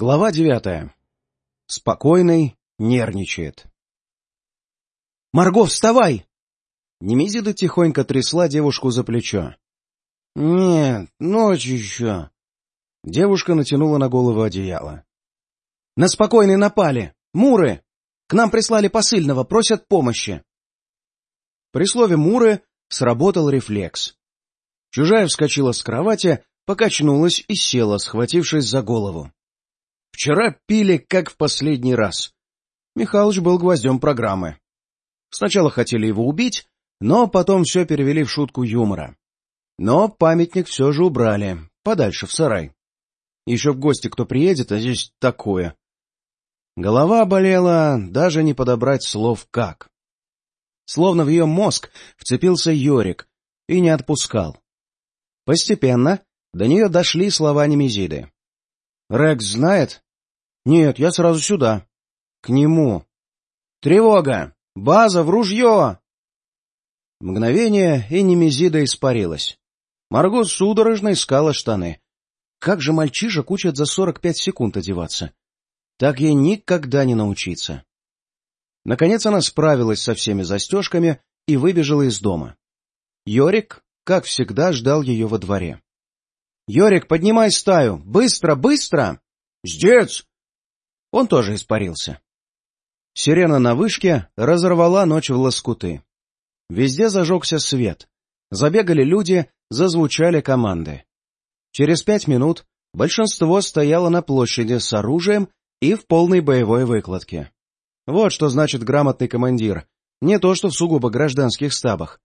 Глава девятая. Спокойный нервничает. «Марго, вставай!» Немезида тихонько трясла девушку за плечо. «Нет, ночь еще». Девушка натянула на голову одеяло. «На спокойный напали! Муры! К нам прислали посыльного, просят помощи!» При слове «муры» сработал рефлекс. Чужая вскочила с кровати, покачнулась и села, схватившись за голову. Вчера пили, как в последний раз. Михалыч был гвоздем программы. Сначала хотели его убить, но потом все перевели в шутку юмора. Но памятник все же убрали, подальше, в сарай. Еще в гости кто приедет, а здесь такое. Голова болела, даже не подобрать слов «как». Словно в ее мозг вцепился Йорик и не отпускал. Постепенно до нее дошли слова Немезиды. «Рекс знает?» «Нет, я сразу сюда». «К нему». «Тревога! База в ружье!» Мгновение, и Немезида испарилась. Марго судорожно искала штаны. Как же мальчишек учат за сорок пять секунд одеваться? Так ей никогда не научиться. Наконец она справилась со всеми застежками и выбежала из дома. Йорик, как всегда, ждал ее во дворе. — Йорик, поднимай стаю! Быстро, быстро! — Здец! Он тоже испарился. Сирена на вышке разорвала ночь в лоскуты. Везде зажегся свет. Забегали люди, зазвучали команды. Через пять минут большинство стояло на площади с оружием и в полной боевой выкладке. Вот что значит грамотный командир, не то что в сугубо гражданских стабах.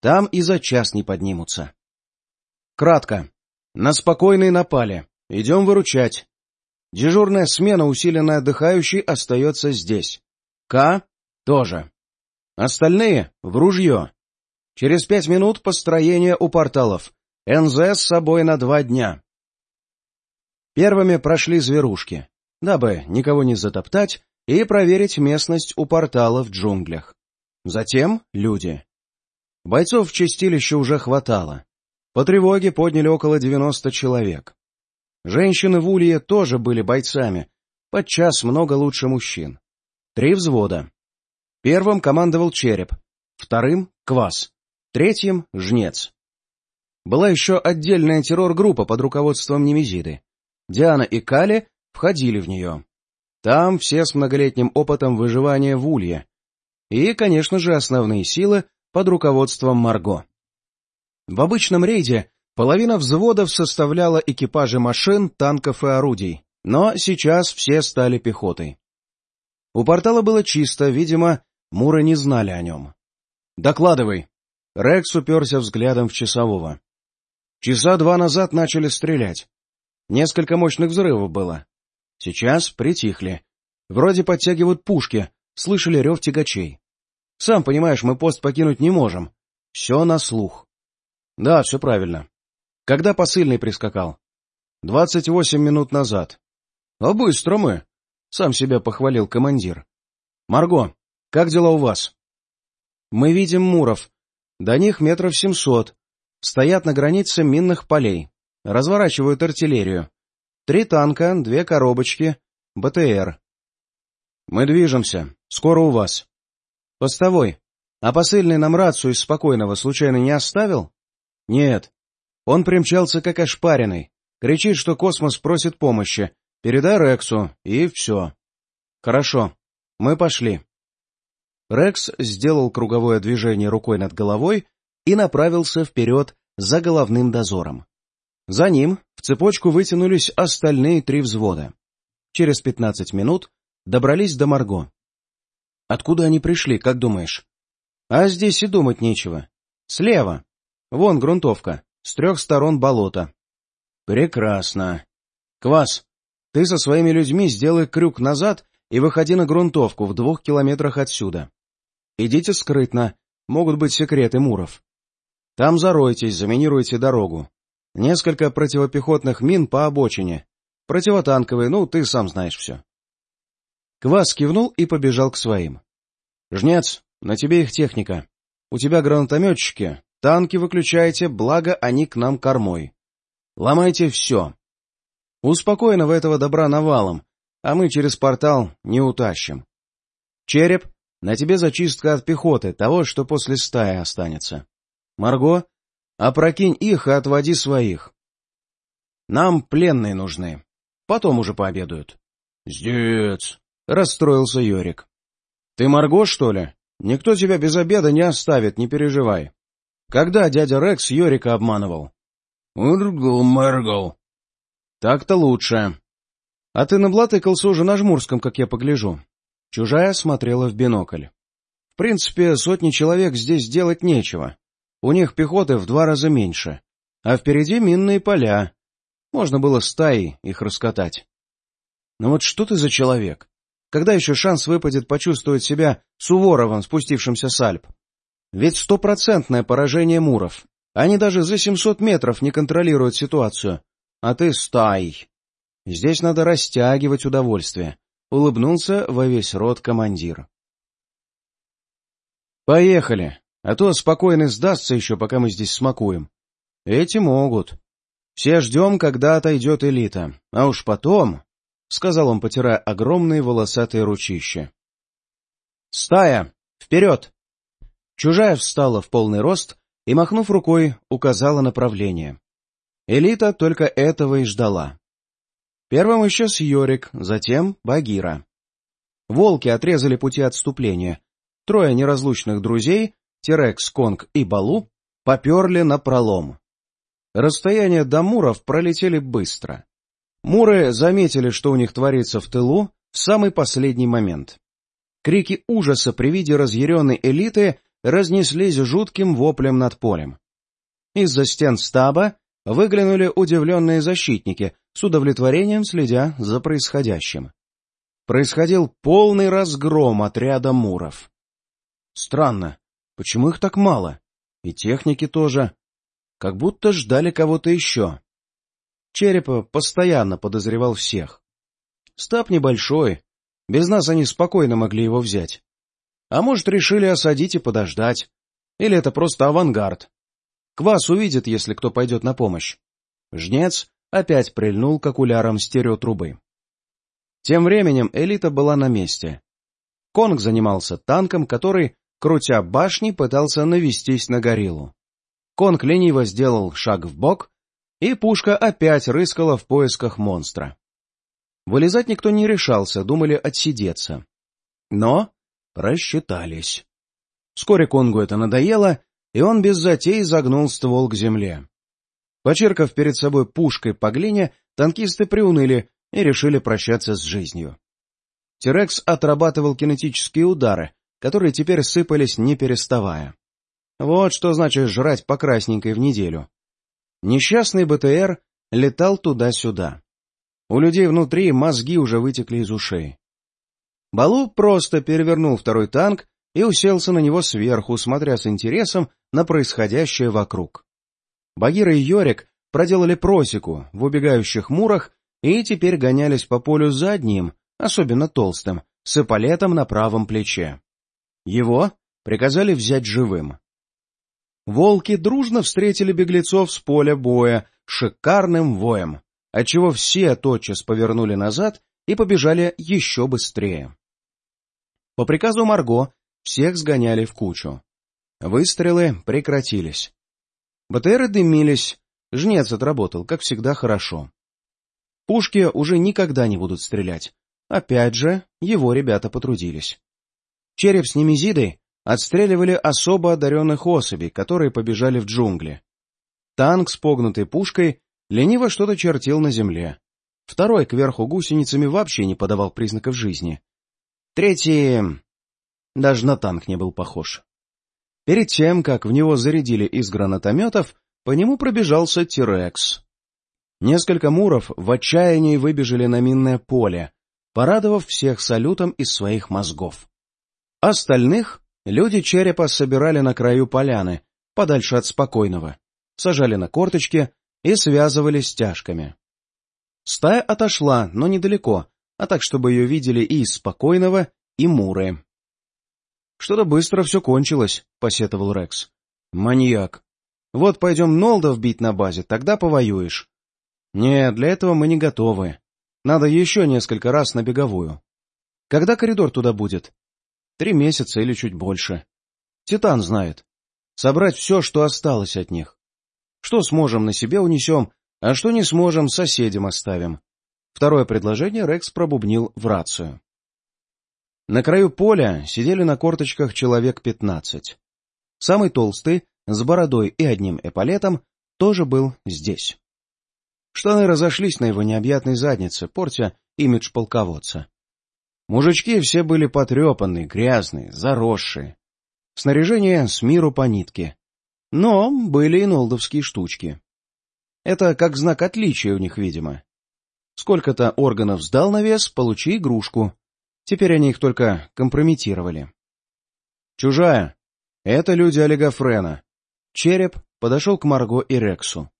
Там и за час не поднимутся. Кратко. На спокойный напали. Идем выручать. Дежурная смена, усиленная отдыхающей, остается здесь. К тоже. Остальные — в ружье. Через пять минут построение у порталов. НЗ с собой на два дня. Первыми прошли зверушки, дабы никого не затоптать и проверить местность у портала в джунглях. Затем люди. Бойцов в чистилище уже хватало. По тревоге подняли около 90 человек. Женщины в Улье тоже были бойцами, подчас много лучше мужчин. Три взвода. Первым командовал Череп, вторым — Квас, третьим — Жнец. Была еще отдельная террор-группа под руководством Немезиды. Диана и Кали входили в нее. Там все с многолетним опытом выживания в Улье. И, конечно же, основные силы под руководством Марго. В обычном рейде Половина взводов составляла экипажи машин, танков и орудий, но сейчас все стали пехотой. У портала было чисто, видимо, Муры не знали о нем. «Докладывай!» Рекс уперся взглядом в часового. Часа два назад начали стрелять. Несколько мощных взрывов было. Сейчас притихли. Вроде подтягивают пушки, слышали рев тягачей. Сам понимаешь, мы пост покинуть не можем. Все на слух. Да, все правильно. Когда посыльный прискакал? Двадцать восемь минут назад. А быстро мы, сам себя похвалил командир. Марго, как дела у вас? Мы видим муров. До них метров семьсот. Стоят на границе минных полей. Разворачивают артиллерию. Три танка, две коробочки, БТР. Мы движемся. Скоро у вас. Постовой. А посыльный нам рацию из спокойного случайно не оставил? Нет. Он примчался как ошпаренный, кричит, что космос просит помощи. Передай Рексу, и все. Хорошо, мы пошли. Рекс сделал круговое движение рукой над головой и направился вперед за головным дозором. За ним в цепочку вытянулись остальные три взвода. Через пятнадцать минут добрались до Марго. Откуда они пришли, как думаешь? А здесь и думать нечего. Слева. Вон грунтовка. С трех сторон болото. Прекрасно. Квас, ты со своими людьми сделай крюк назад и выходи на грунтовку в двух километрах отсюда. Идите скрытно, могут быть секреты муров. Там заройтесь, заминируйте дорогу. Несколько противопехотных мин по обочине. Противотанковые, ну, ты сам знаешь все. Квас кивнул и побежал к своим. — Жнец, на тебе их техника. У тебя гранатометчики, Танки выключайте, благо они к нам кормой. Ломайте все. У спокойного этого добра навалом, а мы через портал не утащим. Череп, на тебе зачистка от пехоты, того, что после стаи останется. Марго, опрокинь их и отводи своих. Нам пленные нужны. Потом уже пообедают. — Здец! — расстроился Йорик. — Ты Марго, что ли? Никто тебя без обеда не оставит, не переживай. Когда дядя Рекс Йорика обманывал? — Ургл, Мэргл. — Так-то лучше. А ты наблатыкался уже на жмурском, как я погляжу. Чужая смотрела в бинокль. В принципе, сотни человек здесь делать нечего. У них пехоты в два раза меньше. А впереди минные поля. Можно было стаи их раскатать. Но вот что ты за человек? Когда еще шанс выпадет почувствовать себя Суворовым, спустившимся с Альп? Ведь стопроцентное поражение Муров. Они даже за 700 метров не контролируют ситуацию. А ты стай. Здесь надо растягивать удовольствие. Улыбнулся во весь рот командир. Поехали. А то спокойно сдастся еще, пока мы здесь смакуем. Эти могут. Все ждем, когда отойдет элита. А уж потом... — сказал он, потирая огромные волосатые ручища. «Стая! Вперед!» Чужая встала в полный рост и, махнув рукой, указала направление. Элита только этого и ждала. Первым исчез Йорик, затем Багира. Волки отрезали пути отступления. Трое неразлучных друзей, Терекс, Конг и Балу, поперли на пролом. Расстояния до Муров пролетели быстро. Муры заметили, что у них творится в тылу, в самый последний момент. Крики ужаса при виде разъяренной элиты разнеслись жутким воплем над полем. Из-за стен стаба выглянули удивленные защитники, с удовлетворением следя за происходящим. Происходил полный разгром отряда муров. Странно, почему их так мало? И техники тоже. Как будто ждали кого-то еще. Черепа постоянно подозревал всех. Стаб небольшой, без нас они спокойно могли его взять. А может, решили осадить и подождать. Или это просто авангард. Квас увидит, если кто пойдет на помощь. Жнец опять прильнул к окулярам стереотрубы. Тем временем элита была на месте. Конг занимался танком, который, крутя башни, пытался навестись на гориллу. Конг лениво сделал шаг в бок и пушка опять рыскала в поисках монстра. Вылезать никто не решался, думали отсидеться. Но просчитались. Вскоре Конгу это надоело, и он без затей загнул ствол к земле. Почеркав перед собой пушкой по глине, танкисты приуныли и решили прощаться с жизнью. Тирекс отрабатывал кинетические удары, которые теперь сыпались не переставая. Вот что значит жрать по красненькой в неделю. Несчастный БТР летал туда-сюда. У людей внутри мозги уже вытекли из ушей. Балу просто перевернул второй танк и уселся на него сверху, смотря с интересом на происходящее вокруг. Багира и Йорик проделали просеку в убегающих мурах и теперь гонялись по полю за одним, особенно толстым, с эполетом на правом плече. Его приказали взять живым. Волки дружно встретили беглецов с поля боя шикарным воем, отчего все тотчас повернули назад и побежали еще быстрее. По приказу Марго всех сгоняли в кучу. Выстрелы прекратились. БТРы дымились, жнец отработал, как всегда, хорошо. Пушки уже никогда не будут стрелять. Опять же, его ребята потрудились. Череп с Немезидой отстреливали особо одаренных особей, которые побежали в джунгли. Танк с погнутой пушкой лениво что-то чертил на земле. Второй кверху гусеницами вообще не подавал признаков жизни. Третий... даже на танк не был похож. Перед тем, как в него зарядили из гранатометов, по нему пробежался Тирекс. Несколько муров в отчаянии выбежали на минное поле, порадовав всех салютом из своих мозгов. Остальных Люди черепа собирали на краю поляны, подальше от спокойного, сажали на корточки и связывали стяжками. Стая отошла, но недалеко, а так, чтобы ее видели и спокойного, и муры. «Что-то быстро все кончилось», — посетовал Рекс. «Маньяк. Вот пойдем Нолдов бить на базе, тогда повоюешь». Нет, для этого мы не готовы. Надо еще несколько раз на беговую. Когда коридор туда будет? Три месяца или чуть больше. Титан знает. Собрать все, что осталось от них. Что сможем, на себе унесем, а что не сможем, соседям оставим. Второе предложение Рекс пробубнил в рацию. На краю поля сидели на корточках человек пятнадцать. Самый толстый, с бородой и одним эполетом, тоже был здесь. Штаны разошлись на его необъятной заднице, портя имидж полководца. Мужички все были потрепанные, грязные, заросшие. Снаряжение с миру по нитке. Но были и нолдовские штучки. Это как знак отличия у них, видимо. Сколько-то органов сдал на вес, получи игрушку. Теперь они их только компрометировали. «Чужая. Это люди Олега Френа». Череп подошел к Марго и Рексу.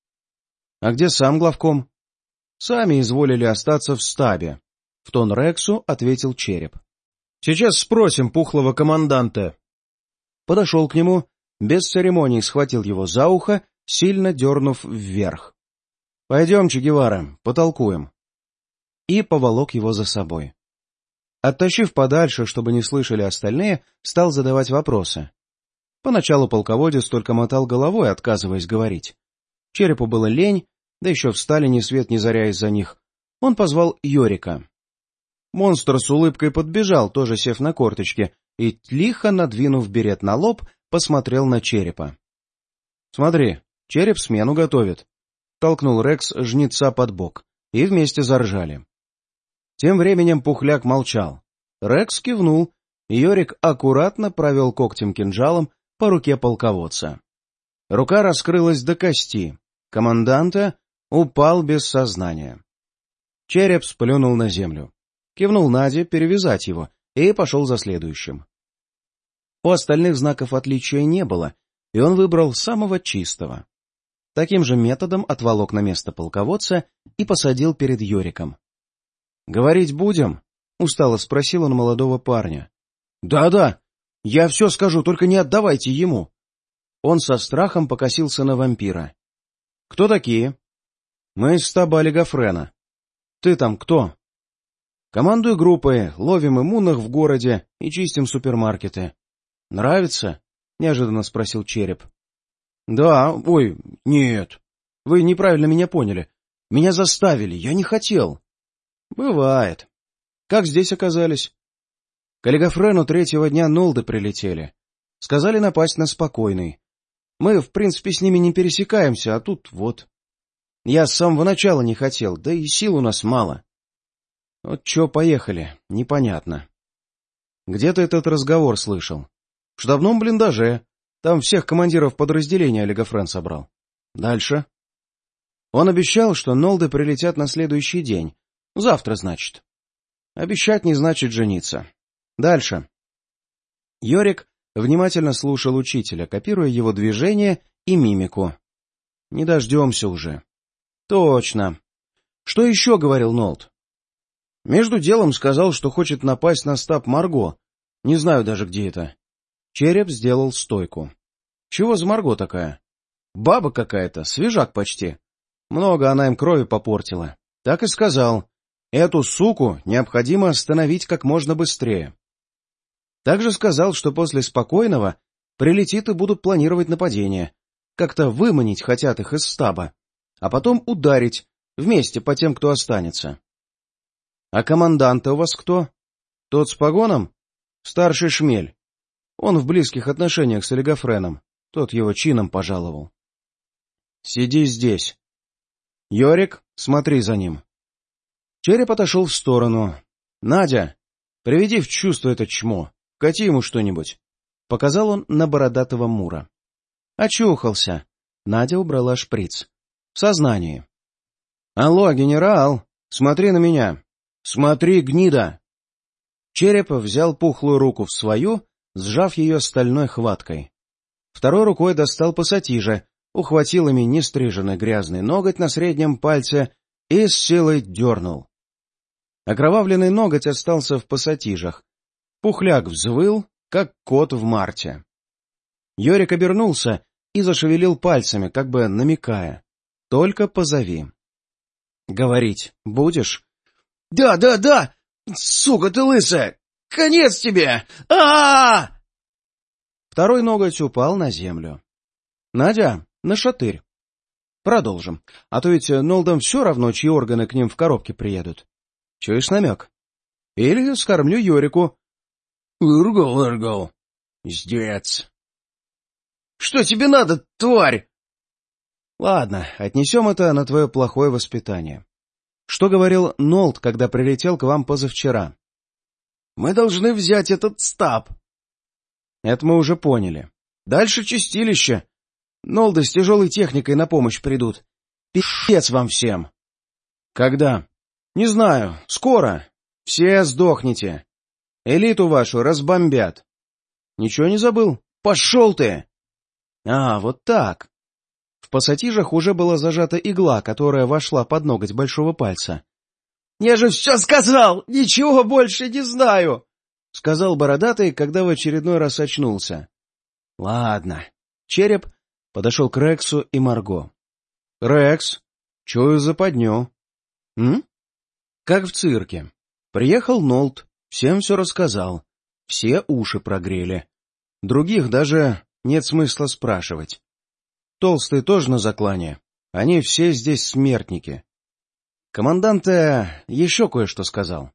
«А где сам главком?» «Сами изволили остаться в стабе», — в тон Рексу ответил Череп. «Сейчас спросим пухлого команданта». Подошел к нему, без церемоний схватил его за ухо, сильно дернув вверх. «Пойдемте, Гевара, потолкуем». И поволок его за собой. Оттащив подальше, чтобы не слышали остальные, стал задавать вопросы. Поначалу полководец только мотал головой, отказываясь говорить. Черепу было лень, да еще встали ни свет ни заря из-за них. Он позвал Йорика. Монстр с улыбкой подбежал, тоже сев на корточки, и, лихо надвинув берет на лоб, посмотрел на черепа. — Смотри, череп смену готовит. Толкнул Рекс жнеца под бок, и вместе заржали. Тем временем Пухляк молчал. Рекс кивнул, и Йорик аккуратно провел когтем-кинжалом по руке полководца. Рука раскрылась до кости. Команданта упал без сознания. Череп сплюнул на землю. Кивнул Наде перевязать его и пошел за следующим. У остальных знаков отличия не было, и он выбрал самого чистого. Таким же методом отволок на место полководца и посадил перед Йориком. — Говорить будем? — устало спросил он молодого парня. «Да — Да-да, я все скажу, только не отдавайте ему. Он со страхом покосился на вампира. — Кто такие? — Мы из стаба Олегофрена. — Ты там кто? — Командую группой, ловим иммунных в городе и чистим супермаркеты. — Нравится? — неожиданно спросил Череп. — Да, ой, нет. Вы неправильно меня поняли. Меня заставили, я не хотел. Бывает. Как здесь оказались? К Олегофрену третьего дня Нолды прилетели. Сказали напасть на спокойный. Мы, в принципе, с ними не пересекаемся, а тут вот. Я с самого начала не хотел, да и сил у нас мало. Вот чё поехали, непонятно. Где ты этот разговор слышал? В штабном блиндаже. Там всех командиров подразделения Олегофрен собрал. Дальше. Он обещал, что Нолды прилетят на следующий день, Завтра, значит. Обещать не значит жениться. Дальше. Йорик внимательно слушал учителя, копируя его движения и мимику. Не дождемся уже. Точно. Что еще говорил Нолт? Между делом сказал, что хочет напасть на стаб Марго. Не знаю даже, где это. Череп сделал стойку. Чего за Марго такая? Баба какая-то, свежак почти. Много она им крови попортила. Так и сказал. Эту суку необходимо остановить как можно быстрее. Также сказал, что после спокойного прилетит и будут планировать нападение. Как-то выманить хотят их из стаба, а потом ударить вместе по тем, кто останется. — А команданта у вас кто? Тот с погоном? Старший шмель. Он в близких отношениях с Олегофреном. Тот его чином пожаловал. — Сиди здесь. — Йорик, смотри за ним. Череп отошел в сторону. — Надя, приведи в чувство это чмо. Кати ему что-нибудь. Показал он на бородатого Мура. Очухался. Надя убрала шприц. В сознании. — Алло, генерал, смотри на меня. Смотри, гнида. Череп взял пухлую руку в свою, сжав ее стальной хваткой. Второй рукой достал пассатижа, ухватил ими нестриженный грязный ноготь на среднем пальце и с силой дернул. Окровавленный ноготь остался в пассатижах. Пухляк взвыл, как кот в марте. Йорик обернулся и зашевелил пальцами, как бы намекая. «Только позови». Говорить будешь? — Да, да, да! Сука ты лысая! Конец тебе! а а, -а! Второй ноготь упал на землю. — Надя, на шатырь. Продолжим. А то ведь Нолдам все равно, чьи органы к ним в коробке приедут. Чуешь намек? Или скормлю Йорику. Ургал, ургал. Издец. Что тебе надо, тварь? Ладно, отнесем это на твое плохое воспитание. Что говорил Нолд, когда прилетел к вам позавчера? Мы должны взять этот стаб. Это мы уже поняли. Дальше чистилище. Нолды с тяжелой техникой на помощь придут. Пи***ц вам всем. Когда? Не знаю. Скоро. Все сдохнете. Элиту вашу разбомбят. Ничего не забыл? Пошел ты! А, вот так. В пассатижах уже была зажата игла, которая вошла под ноготь большого пальца. — Я же все сказал! Ничего больше не знаю! — сказал бородатый, когда в очередной раз очнулся. — Ладно. Череп подошел к Рексу и Марго. — Рекс, чую западню. — М? Как в цирке. Приехал Нолт, всем все рассказал. Все уши прогрели. Других даже нет смысла спрашивать. Толстый тоже на заклане. Они все здесь смертники. Командант еще кое-что сказал.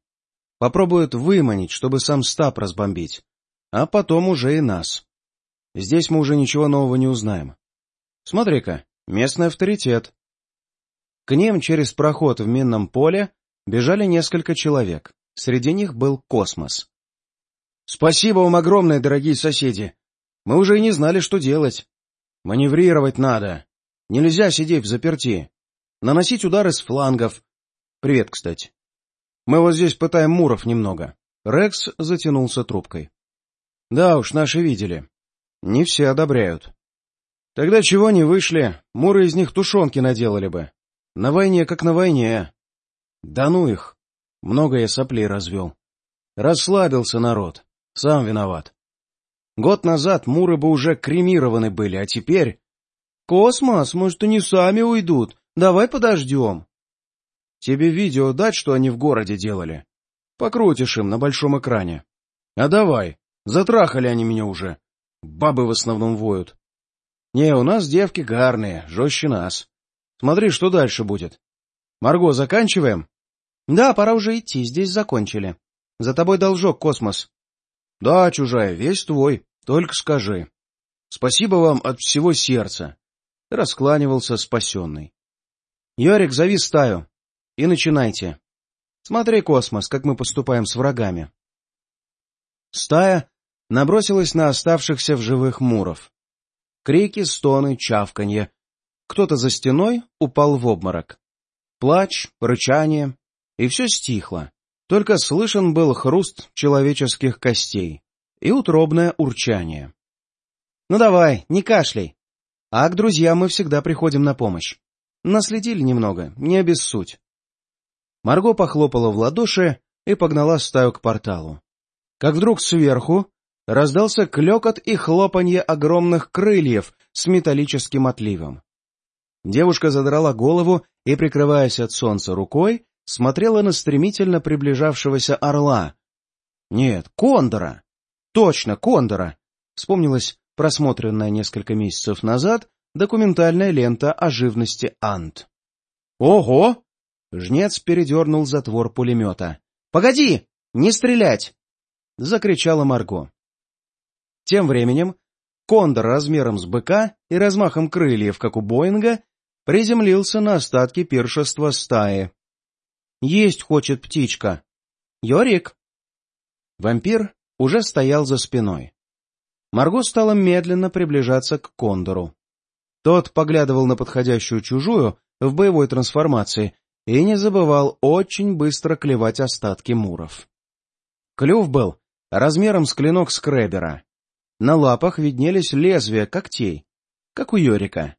Попробуют выманить, чтобы сам стаб разбомбить. А потом уже и нас. Здесь мы уже ничего нового не узнаем. Смотри-ка, местный авторитет. К ним через проход в минном поле бежали несколько человек. Среди них был космос. «Спасибо вам огромное, дорогие соседи! Мы уже и не знали, что делать. Маневрировать надо. Нельзя сидеть в заперти. Наносить удары с флангов, Привет, кстати. Мы вот здесь пытаем муров немного. Рекс затянулся трубкой. Да уж, наши видели. Не все одобряют. Тогда чего не вышли, муры из них тушенки наделали бы. На войне как на войне. Да ну их. Много я соплей развел. Расслабился народ. Сам виноват. Год назад муры бы уже кремированы были, а теперь... Космос, может, они сами уйдут. Давай подождем. Тебе видео дать, что они в городе делали? Покрутишь им на большом экране. А давай, затрахали они меня уже. Бабы в основном воют. Не, у нас девки гарные, жестче нас. Смотри, что дальше будет. Марго, заканчиваем? Да, пора уже идти, здесь закончили. За тобой должок, космос. Да, чужая, весь твой, только скажи. Спасибо вам от всего сердца. Раскланивался спасенный. Йорик, зови стаю. И начинайте. Смотри, космос, как мы поступаем с врагами. Стая набросилась на оставшихся в живых муров. Крики, стоны, чавканье. Кто-то за стеной упал в обморок. Плач, рычание, и все стихло. Только слышен был хруст человеческих костей и утробное урчание. — Ну давай, не кашляй. А к друзьям мы всегда приходим на помощь. Наследили немного, не обессудь. Марго похлопала в ладоши и погнала стаю к порталу. Как вдруг сверху раздался клекот и хлопанье огромных крыльев с металлическим отливом. Девушка задрала голову и, прикрываясь от солнца рукой, смотрела на стремительно приближавшегося орла. Нет, кондора! Точно, кондора! Вспомнилась просмотренная несколько месяцев назад документальная лента о живности Ант. «Ого!» Жнец передернул затвор пулемета. — Погоди! Не стрелять! — закричала Марго. Тем временем кондор размером с быка и размахом крыльев, как у Боинга, приземлился на остатки пиршества стаи. Есть хочет птичка. Йорик. Вампир уже стоял за спиной. Марго стала медленно приближаться к кондору. Тот поглядывал на подходящую чужую в боевой трансформации и не забывал очень быстро клевать остатки муров. Клюв был размером с клинок скребера. На лапах виднелись лезвия когтей, как у Йорика.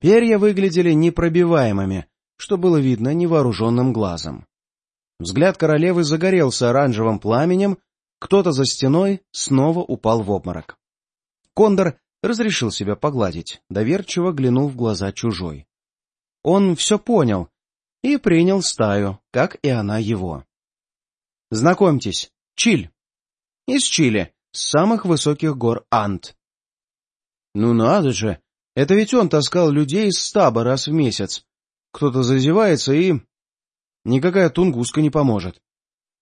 Перья выглядели непробиваемыми, что было видно невооруженным глазом. Взгляд королевы загорелся оранжевым пламенем, кто-то за стеной снова упал в обморок. Кондор разрешил себя погладить, доверчиво глянул в глаза чужой. Он все понял и принял стаю, как и она его. Знакомьтесь, Чиль. Из Чили, с самых высоких гор Ант. Ну надо же, это ведь он таскал людей из стаба раз в месяц. Кто-то зазевается и... Никакая тунгуска не поможет.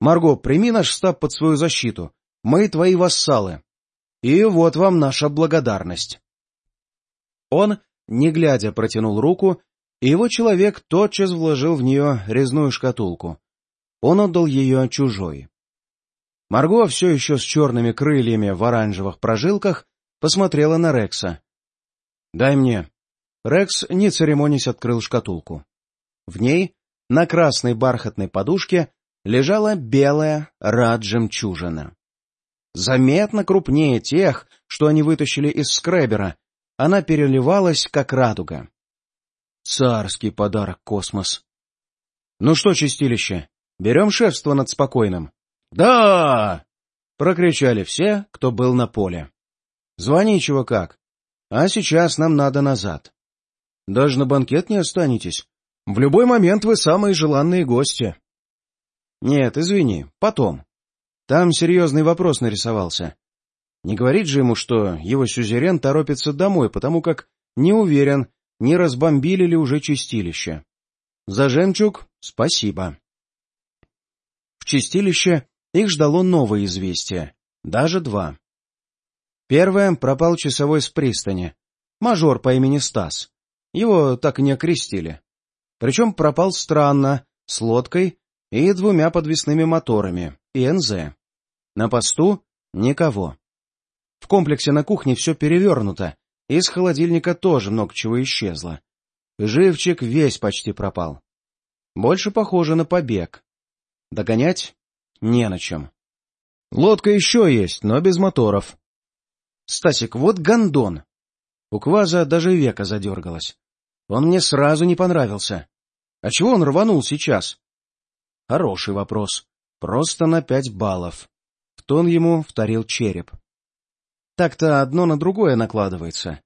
Марго, прими наш стаб под свою защиту. Мы твои вассалы. И вот вам наша благодарность. Он, не глядя, протянул руку, и его человек тотчас вложил в нее резную шкатулку. Он отдал ее чужой. Марго, все еще с черными крыльями в оранжевых прожилках, посмотрела на Рекса. — Дай мне. Рекс, не церемонясь, открыл шкатулку. В ней, на красной бархатной подушке, лежала белая рад-жемчужина. Заметно крупнее тех, что они вытащили из скребера, она переливалась, как радуга. Царский подарок, космос. Ну что, чистилище, берем шефство над спокойным? Да! Прокричали все, кто был на поле. Звони чего как. А сейчас нам надо назад. Даже на банкет не останетесь. В любой момент вы самые желанные гости. Нет, извини, потом. Там серьезный вопрос нарисовался. Не говорит же ему, что его сюзерен торопится домой, потому как не уверен, не разбомбили ли уже чистилище. За жемчуг спасибо. В чистилище их ждало новое известие, даже два. Первое пропал часовой с пристани, мажор по имени Стас. Его так и не окрестили. Причем пропал странно, с лодкой и двумя подвесными моторами, и НЗ. На посту никого. В комплексе на кухне все перевернуто, из холодильника тоже много чего исчезло. Живчик весь почти пропал. Больше похоже на побег. Догонять не на чем. Лодка еще есть, но без моторов. Стасик, вот гондон. У Кваза даже века задергалась. Он мне сразу не понравился. А чего он рванул сейчас? Хороший вопрос. Просто на пять баллов. В тон ему вторил череп. Так-то одно на другое накладывается.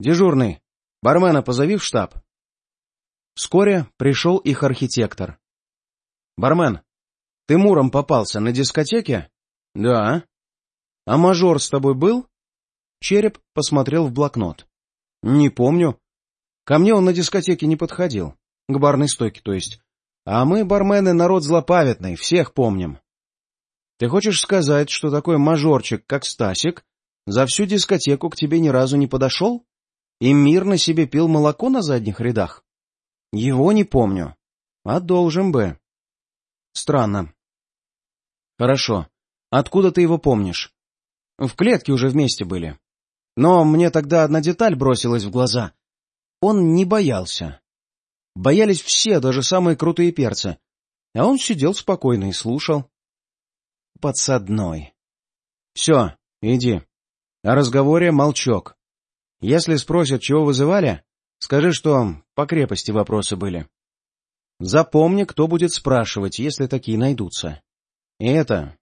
Дежурный, бармена позови в штаб. Вскоре пришел их архитектор. Бармен, ты муром попался на дискотеке? Да. А мажор с тобой был? Череп посмотрел в блокнот. Не помню. Ко мне он на дискотеке не подходил. К барной стойке, то есть. А мы, бармены, народ злопамятный, всех помним. Ты хочешь сказать, что такой мажорчик, как Стасик, за всю дискотеку к тебе ни разу не подошел? И мирно себе пил молоко на задних рядах? Его не помню. А должен бы. Странно. Хорошо. Откуда ты его помнишь? В клетке уже вместе были. Но мне тогда одна деталь бросилась в глаза. Он не боялся. Боялись все, даже самые крутые перцы. А он сидел спокойно и слушал. Подсадной. Все, иди. О разговоре молчок. Если спросят, чего вызывали, скажи, что по крепости вопросы были. Запомни, кто будет спрашивать, если такие найдутся. И это...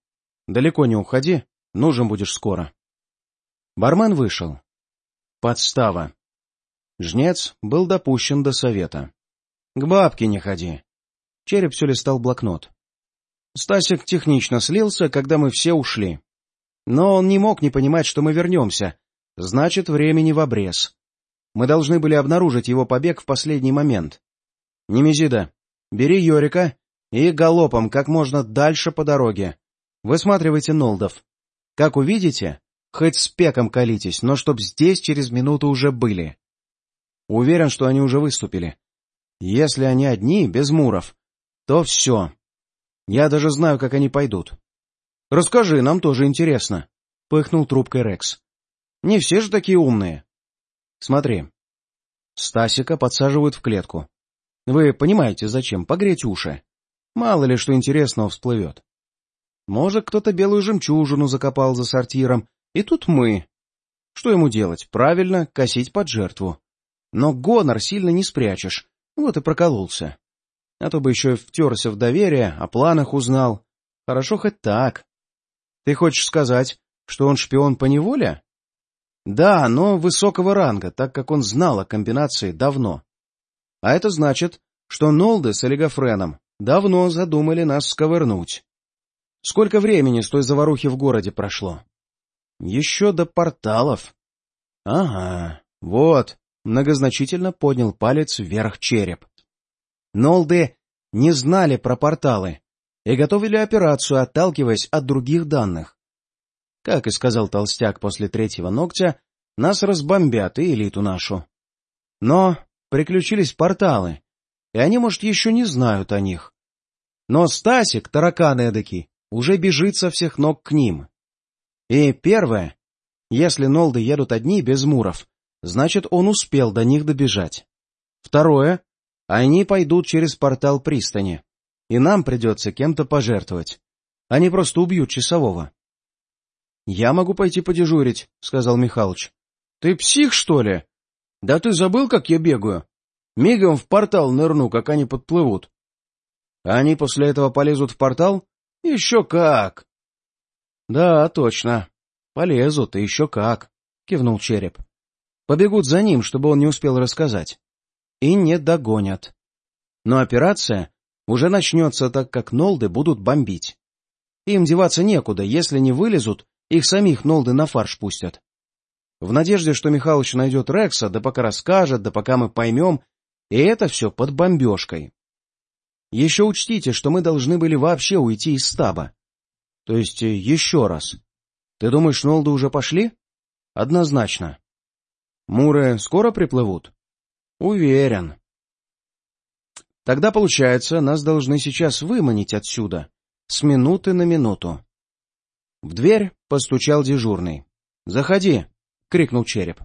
Далеко не уходи, нужен будешь скоро. Бармен вышел. Подстава. Жнец был допущен до совета. К бабке не ходи. Череп все листал блокнот. Стасик технично слился, когда мы все ушли. Но он не мог не понимать, что мы вернемся. Значит, времени в обрез. Мы должны были обнаружить его побег в последний момент. Немезида, бери Йорика и галопом как можно дальше по дороге. Высматривайте Нолдов. Как увидите, хоть с пеком колитесь, но чтоб здесь через минуту уже были. Уверен, что они уже выступили. Если они одни, без муров, то все. Я даже знаю, как они пойдут. Расскажи, нам тоже интересно. Пыхнул трубкой Рекс. Не все же такие умные. Смотри. Стасика подсаживают в клетку. Вы понимаете, зачем? Погреть уши. Мало ли что интересного всплывет. Может, кто-то белую жемчужину закопал за сортиром, и тут мы. Что ему делать? Правильно, косить под жертву. Но гонор сильно не спрячешь, вот и прокололся. А то бы еще втерся в доверие, о планах узнал. Хорошо хоть так. Ты хочешь сказать, что он шпион по неволе? Да, но высокого ранга, так как он знал о комбинации давно. А это значит, что Нолды с Олигофреном давно задумали нас сковырнуть. Сколько времени с той заварухи в городе прошло? Еще до порталов. Ага, вот, многозначительно поднял палец вверх череп. Нолды не знали про порталы и готовили операцию, отталкиваясь от других данных. Как и сказал толстяк после третьего ногтя, нас разбомбят и элиту нашу. Но приключились порталы, и они, может, еще не знают о них. Но Стасик, таракан эдакий, уже бежит со всех ног к ним. И первое, если Нолды едут одни, без муров, значит, он успел до них добежать. Второе, они пойдут через портал пристани, и нам придется кем-то пожертвовать. Они просто убьют часового. — Я могу пойти подежурить, — сказал Михалыч. — Ты псих, что ли? Да ты забыл, как я бегаю? Мигом в портал нырну, как они подплывут. Они после этого полезут в портал? Еще как! — Да, точно. Полезут, и еще как, — кивнул череп. Побегут за ним, чтобы он не успел рассказать. И не догонят. Но операция уже начнется, так как Нолды будут бомбить. Им деваться некуда, если не вылезут, их самих Нолды на фарш пустят. В надежде, что Михалыч найдет Рекса, да пока расскажет, да пока мы поймем, и это все под бомбежкой. Еще учтите, что мы должны были вообще уйти из стаба. То есть э, еще раз. Ты думаешь, Нолды уже пошли? Однозначно. Муры скоро приплывут? Уверен. Тогда, получается, нас должны сейчас выманить отсюда, с минуты на минуту. В дверь постучал дежурный. «Заходи!» — крикнул череп.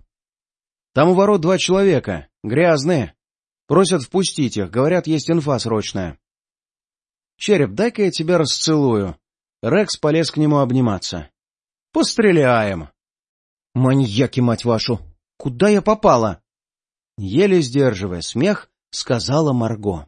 «Там у ворот два человека, грязные. Просят впустить их, говорят, есть инфа срочная. Череп, дай-ка я тебя расцелую. Рекс полез к нему обниматься. Постреляем. Маньяки, мать вашу! Куда я попала? Еле сдерживая смех, сказала Марго.